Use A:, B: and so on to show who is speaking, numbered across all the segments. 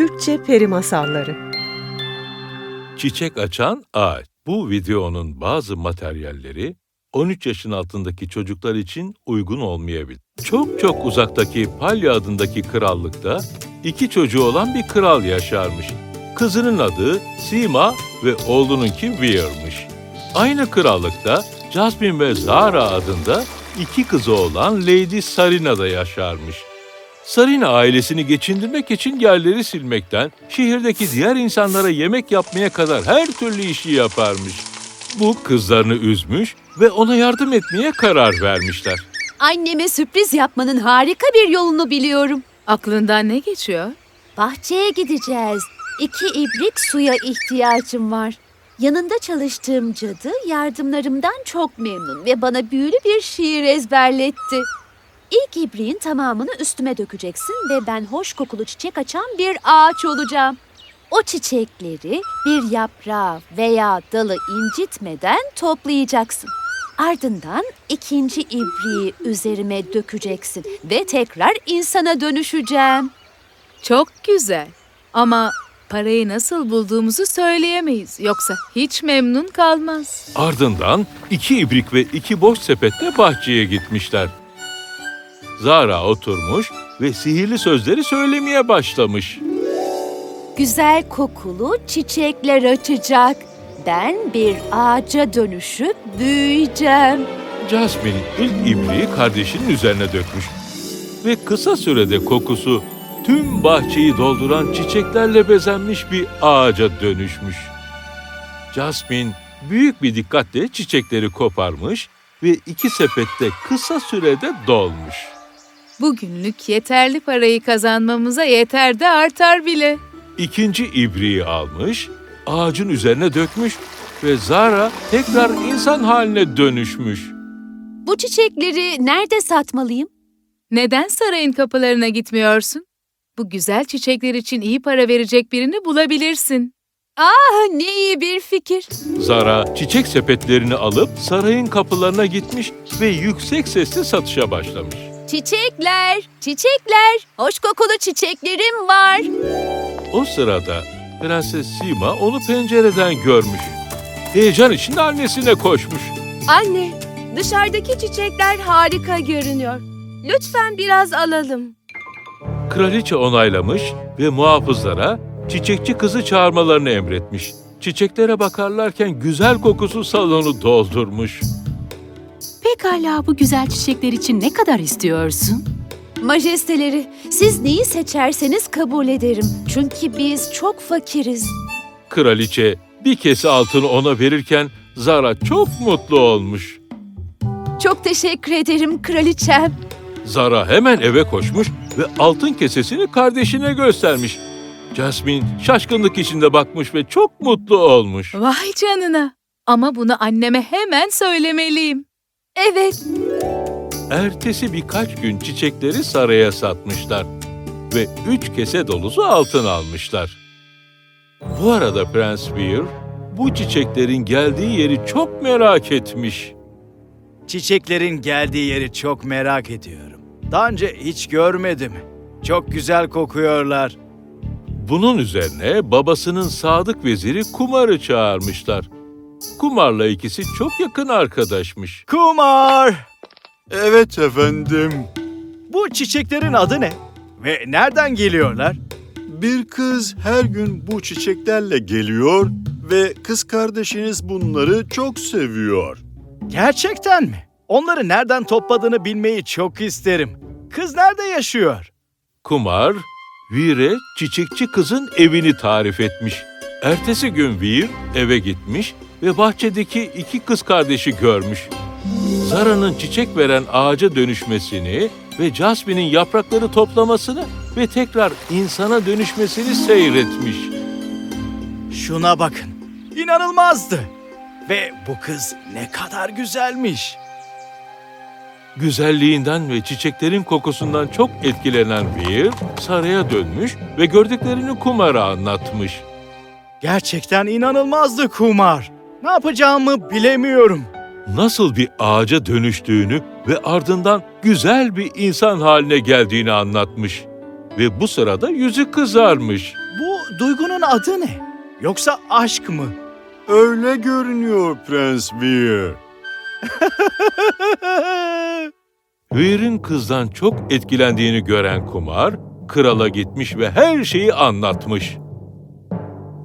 A: Türkçe Peri Masalları
B: Çiçek açan ağaç. Bu videonun bazı materyalleri 13 yaşın altındaki çocuklar için uygun olmayabilir. Çok çok uzaktaki Palya adındaki krallıkta iki çocuğu olan bir kral yaşarmış. Kızının adı Sima ve oğlununki Weir'mış. Aynı krallıkta Jasmine ve Zara adında iki kızı olan Lady Sarina da yaşarmış. Sarina ailesini geçindirmek için yerleri silmekten, şehirdeki diğer insanlara yemek yapmaya kadar her türlü işi yaparmış. Bu kızlarını üzmüş ve ona yardım etmeye karar vermişler.
C: Anneme sürpriz yapmanın harika bir yolunu biliyorum.
D: Aklından ne geçiyor?
C: Bahçeye gideceğiz. İki ibrik suya ihtiyacım var. Yanında çalıştığım cadı yardımlarımdan çok memnun ve bana büyülü bir şiir ezberletti. İlk ibriğin tamamını üstüme dökeceksin ve ben hoş kokulu çiçek açan bir ağaç olacağım. O çiçekleri bir yaprağı veya dalı incitmeden toplayacaksın. Ardından ikinci ibriği üzerime dökeceksin ve tekrar insana dönüşeceğim.
D: Çok güzel. Ama parayı nasıl bulduğumuzu söyleyemeyiz. Yoksa hiç memnun kalmaz.
B: Ardından iki ibrik ve iki boş sepetle bahçeye gitmişler. Zara oturmuş ve sihirli sözleri söylemeye başlamış.
C: Güzel kokulu çiçekler açacak. Ben bir ağaca dönüşüp büyüyeceğim.
B: Jasmine ilk ibriği kardeşinin üzerine dökmüş ve kısa sürede kokusu tüm bahçeyi dolduran çiçeklerle bezenmiş bir ağaca dönüşmüş. Jasmine büyük bir dikkatle çiçekleri koparmış ve iki sepette kısa sürede dolmuş.
D: Bugünlük yeterli parayı kazanmamıza yeter de artar bile.
B: İkinci ibriği almış, ağacın üzerine dökmüş ve Zara tekrar insan haline dönüşmüş.
C: Bu çiçekleri nerede satmalıyım?
D: Neden sarayın kapılarına gitmiyorsun? Bu güzel çiçekler için iyi para verecek birini bulabilirsin.
C: Ah ne iyi bir fikir.
B: Zara çiçek sepetlerini alıp sarayın kapılarına gitmiş ve yüksek sesle satışa başlamış.
C: Çiçekler, çiçekler. Hoş kokulu çiçeklerim var.
B: O sırada Prenses Sima onu pencereden görmüş. Heyecan içinde annesine koşmuş.
E: Anne, dışarıdaki çiçekler harika görünüyor. Lütfen biraz alalım.
B: Kraliçe onaylamış ve muhafızlara çiçekçi kızı çağırmalarını emretmiş. Çiçeklere bakarlarken güzel kokusu salonu doldurmuş.
F: Pekala bu güzel çiçekler için ne kadar istiyorsun?
C: Majesteleri, siz neyi seçerseniz kabul ederim. Çünkü biz çok fakiriz.
B: Kraliçe bir kese altını ona verirken Zara çok mutlu olmuş.
C: Çok teşekkür ederim kraliçem.
B: Zara hemen eve koşmuş ve altın kesesini kardeşine göstermiş. Jasmine şaşkınlık içinde bakmış ve çok mutlu olmuş.
D: Vay canına. Ama bunu anneme hemen söylemeliyim.
C: Evet,
B: Ertesi birkaç gün çiçekleri saraya satmışlar ve üç kese dolusu altın almışlar. Bu arada Prens Weir bu çiçeklerin geldiği yeri çok merak etmiş.
G: Çiçeklerin geldiği yeri çok merak ediyorum. Daha önce hiç görmedim. Çok güzel kokuyorlar.
B: Bunun üzerine babasının sadık veziri Kumar'ı çağırmışlar. Kumar'la ikisi çok yakın arkadaşmış.
G: Kumar!
H: Evet efendim.
G: Bu çiçeklerin adı ne? Ve nereden geliyorlar?
H: Bir kız her gün bu çiçeklerle geliyor ve kız kardeşiniz bunları çok seviyor.
G: Gerçekten mi? Onları nereden topladığını bilmeyi çok isterim. Kız nerede yaşıyor?
B: Kumar, Weir'e çiçekçi kızın evini tarif etmiş. Ertesi gün Weir eve gitmiş ve bahçedeki iki kız kardeşi görmüş. Zara'nın çiçek veren ağaca dönüşmesini ve Jasmine'in yaprakları toplamasını ve tekrar insana dönüşmesini seyretmiş.
G: Şuna bakın. İnanılmazdı. Ve bu kız ne kadar güzelmiş.
B: Güzelliğinden ve çiçeklerin kokusundan çok etkilenen Weir, saraya dönmüş ve gördüklerini Kumar'a anlatmış.
G: Gerçekten inanılmazdı kumar. Ne yapacağımı bilemiyorum.
B: nasıl bir ağaca dönüştüğünü ve ardından güzel bir insan haline geldiğini anlatmış. Ve bu sırada yüzü kızarmış.
G: Bu duygunun adı ne? Yoksa aşk mı?
H: Öyle görünüyor Prens Weir.
B: Weir'in kızdan çok etkilendiğini gören Kumar, krala gitmiş ve her şeyi anlatmış.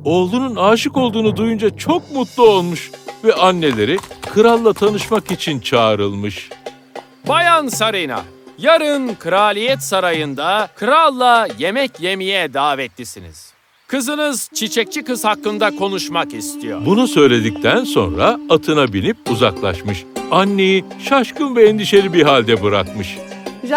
B: Oğlunun aşık olduğunu duyunca çok mutlu olmuş ve anneleri kralla tanışmak için çağrılmış.
A: Bayan Sarina, yarın kraliyet sarayında kralla yemek yemeye davetlisiniz. Kızınız çiçekçi kız hakkında konuşmak istiyor.
B: Bunu söyledikten sonra atına binip uzaklaşmış. Anneyi şaşkın ve endişeli bir halde bırakmış.
I: Bey,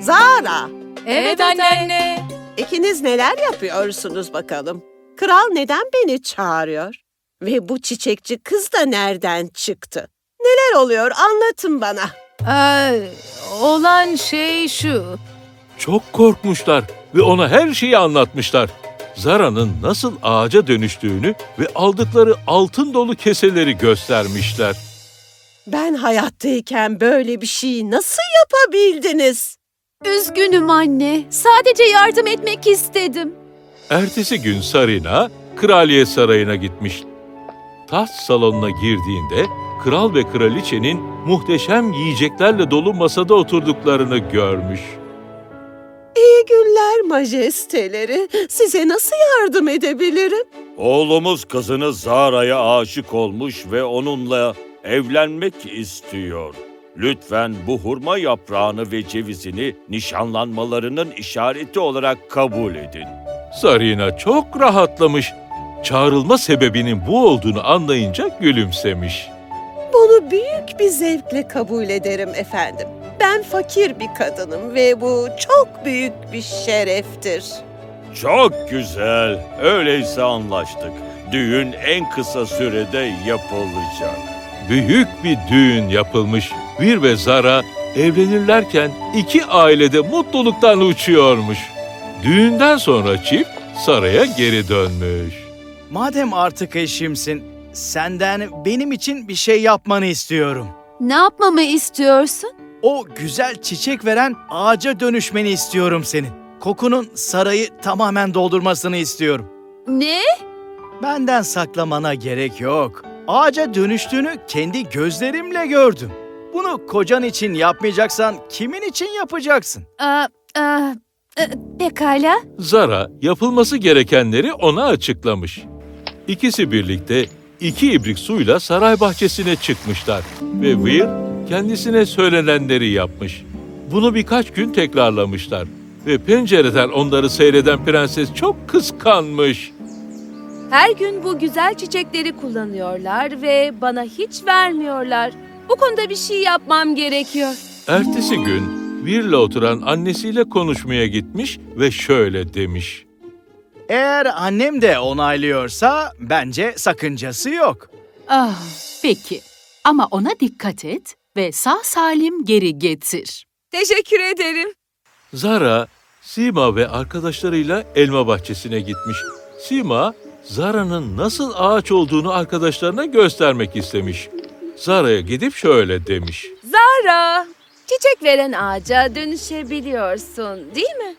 I: Zara,
D: Evet anne.
I: ikiniz neler yapıyorsunuz bakalım? Kral neden beni çağırıyor? Ve bu çiçekçi kız da nereden çıktı? Neler oluyor anlatın bana.
D: Aa, olan şey şu.
B: Çok korkmuşlar ve ona her şeyi anlatmışlar. Zara'nın nasıl ağaca dönüştüğünü ve aldıkları altın dolu keseleri göstermişler.
I: Ben hayattayken böyle bir şeyi nasıl yapabildiniz?
C: Üzgünüm anne. Sadece yardım etmek istedim.
B: Ertesi gün Sarina, kraliyet sarayına gitmiş. Taht salonuna girdiğinde kral ve kraliçenin muhteşem yiyeceklerle dolu masada oturduklarını görmüş.
I: İyi günler majesteleri. Size nasıl yardım edebilirim?
J: Oğlumuz kızını Zara'ya aşık olmuş ve onunla evlenmek istiyor. Lütfen bu hurma yaprağını ve cevizini nişanlanmalarının işareti olarak kabul edin.
B: Sarina çok rahatlamış. Çağrılma sebebinin bu olduğunu anlayınca gülümsemiş.
I: Bunu büyük bir zevkle kabul ederim efendim. Ben fakir bir kadınım ve bu çok büyük bir şereftir.
J: Çok güzel. Öyleyse anlaştık. Düğün en kısa sürede yapılacak.
B: Büyük bir düğün yapılmış. Bir ve Zara evlenirlerken iki ailede mutluluktan uçuyormuş. Düğünden sonra çift saraya geri dönmüş.
G: Madem artık eşimsin, senden benim için bir şey yapmanı istiyorum.
C: Ne yapmamı istiyorsun?
G: O güzel çiçek veren ağaca dönüşmeni istiyorum senin. Kokunun sarayı tamamen doldurmasını istiyorum.
C: Ne?
G: Benden saklamana gerek yok. Ağaca dönüştüğünü kendi gözlerimle gördüm. Bunu kocan için yapmayacaksan kimin için yapacaksın?
C: Aa, aa, e, pekala.
B: Zara yapılması gerekenleri ona açıklamış. İkisi birlikte iki ibrik suyla saray bahçesine çıkmışlar ve Weir kendisine söylenenleri yapmış. Bunu birkaç gün tekrarlamışlar ve pencereden onları seyreden prenses çok kıskanmış.
E: Her gün bu güzel çiçekleri kullanıyorlar ve bana hiç vermiyorlar. Bu konuda bir şey yapmam gerekiyor.
B: Ertesi gün Weir'le oturan annesiyle konuşmaya gitmiş ve şöyle demiş.
G: Eğer annem de onaylıyorsa bence sakıncası yok.
F: Ah, peki. Ama ona dikkat et ve sağ salim geri getir.
E: Teşekkür ederim.
B: Zara, Sima ve arkadaşlarıyla elma bahçesine gitmiş. Sima, Zara'nın nasıl ağaç olduğunu arkadaşlarına göstermek istemiş. Zara'ya gidip şöyle demiş.
E: Zara, çiçek veren ağaca dönüşebiliyorsun değil mi?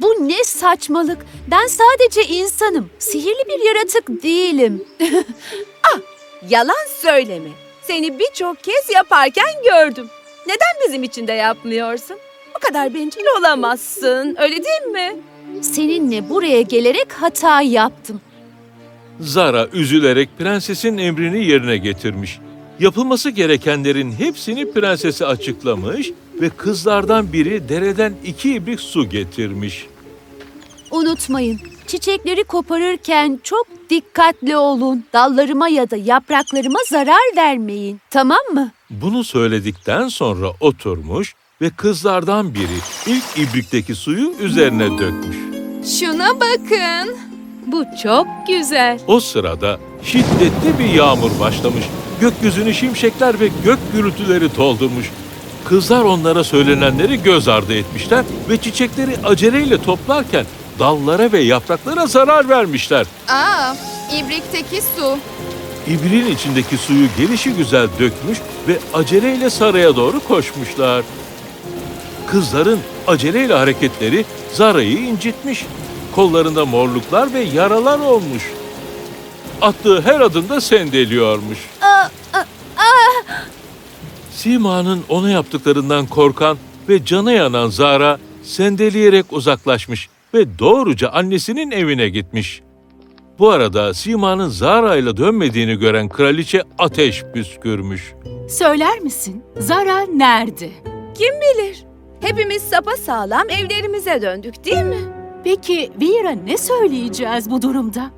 C: Bu ne saçmalık. Ben sadece insanım. Sihirli bir yaratık değilim.
E: Yalan söyleme. Seni birçok kez yaparken gördüm. Neden bizim için de yapmıyorsun? O kadar bencil olamazsın, öyle değil mi?
C: Seninle buraya gelerek hata yaptım.
B: Zara üzülerek prensesin emrini yerine getirmiş. Yapılması gerekenlerin hepsini prensese açıklamış ve kızlardan biri dereden iki ibrik su getirmiş.
C: Unutmayın, çiçekleri koparırken çok dikkatli olun. Dallarıma ya da yapraklarıma zarar vermeyin. Tamam mı?
B: Bunu söyledikten sonra oturmuş ve kızlardan biri ilk ibrikteki suyu üzerine dökmüş.
E: Şuna bakın.
D: Bu çok güzel.
B: O sırada şiddetli bir yağmur başlamış. Gökyüzünü şimşekler ve gök gürültüleri doldurmuş. Kızlar onlara söylenenleri göz ardı etmişler ve çiçekleri aceleyle toplarken dallara ve yapraklara zarar vermişler.
E: Aa, ibrikteki su.
B: İbriğin içindeki suyu gelişi güzel dökmüş ve aceleyle saraya doğru koşmuşlar. Kızların aceleyle hareketleri Zara'yı incitmiş. Kollarında morluklar ve yaralar olmuş. Attığı her adımda sendeliyormuş. Sima'nın ona yaptıklarından korkan ve canı yanan Zara sendeleyerek uzaklaşmış ve doğruca annesinin evine gitmiş. Bu arada Sima'nın Zara ile dönmediğini gören kraliçe ateş püskürmüş.
F: Söyler misin? Zara nerede?
E: Kim bilir? Hepimiz sapasağlam evlerimize döndük değil mi?
F: Peki Vera ne söyleyeceğiz bu durumda?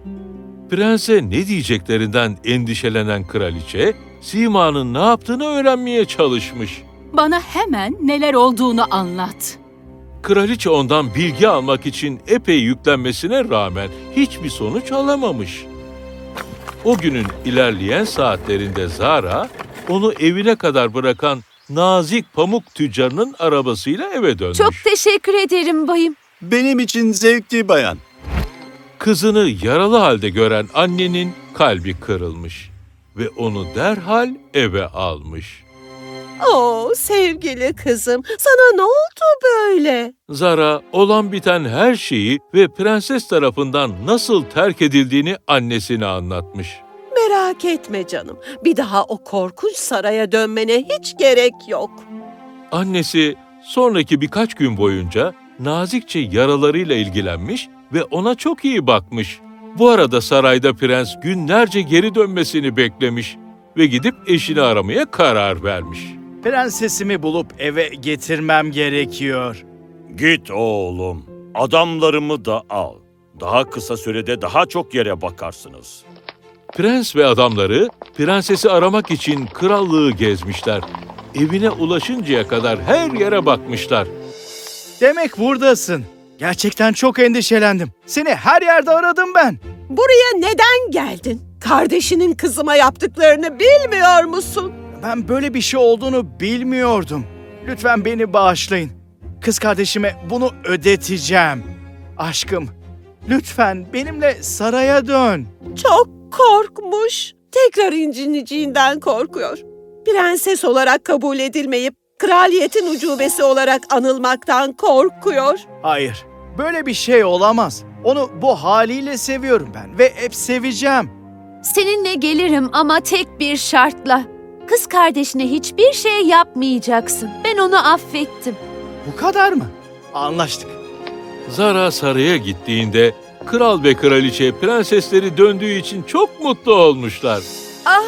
B: Prense ne diyeceklerinden endişelenen kraliçe, Sima'nın ne yaptığını öğrenmeye çalışmış.
F: Bana hemen neler olduğunu anlat.
B: Kraliçe ondan bilgi almak için epey yüklenmesine rağmen hiçbir sonuç alamamış. O günün ilerleyen saatlerinde Zara, onu evine kadar bırakan nazik pamuk tüccarının arabasıyla eve dönmüş.
C: Çok teşekkür ederim bayım.
H: Benim için zevkli bayan.
B: Kızını yaralı halde gören annenin kalbi kırılmış ve onu derhal eve almış.
I: Oo sevgili kızım, sana ne oldu böyle?
B: Zara olan biten her şeyi ve prenses tarafından nasıl terk edildiğini annesine anlatmış.
I: Merak etme canım, bir daha o korkunç saraya dönmene hiç gerek yok.
B: Annesi sonraki birkaç gün boyunca nazikçe yaralarıyla ilgilenmiş ve ona çok iyi bakmış. Bu arada sarayda prens günlerce geri dönmesini beklemiş ve gidip eşini aramaya karar vermiş.
G: Prensesimi bulup eve getirmem gerekiyor.
J: Git oğlum. Adamlarımı da al. Daha kısa sürede daha çok yere bakarsınız.
B: Prens ve adamları prensesi aramak için krallığı gezmişler. Evine ulaşıncaya kadar her yere bakmışlar.
G: Demek buradasın. Gerçekten çok endişelendim. Seni her yerde aradım ben.
I: Buraya neden geldin? Kardeşinin kızıma yaptıklarını bilmiyor musun?
G: Ben böyle bir şey olduğunu bilmiyordum. Lütfen beni bağışlayın. Kız kardeşime bunu ödeteceğim. Aşkım, lütfen benimle saraya dön.
I: Çok korkmuş. Tekrar incineceğinden korkuyor. Prenses olarak kabul edilmeyip kraliyetin ucubesi olarak anılmaktan korkuyor.
G: Hayır, böyle bir şey olamaz. Onu bu haliyle seviyorum ben ve hep seveceğim.
C: Seninle gelirim ama tek bir şartla. Kız kardeşine hiçbir şey yapmayacaksın. Ben onu affettim.
G: Bu kadar mı? Anlaştık.
B: Zara saraya gittiğinde kral ve kraliçe prensesleri döndüğü için çok mutlu olmuşlar.
E: Ah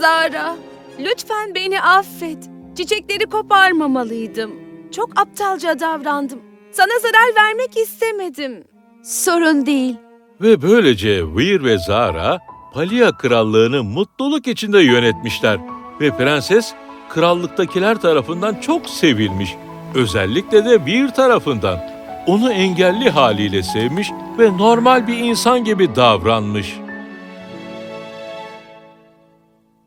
E: Zara, lütfen beni affet. Çiçekleri koparmamalıydım. Çok aptalca davrandım. Sana zarar vermek istemedim.
C: Sorun değil.
B: Ve böylece Vir ve Zara Palia krallığını mutluluk içinde yönetmişler ve prenses krallıktakiler tarafından çok sevilmiş. Özellikle de Vir tarafından. Onu engelli haliyle sevmiş ve normal bir insan gibi davranmış.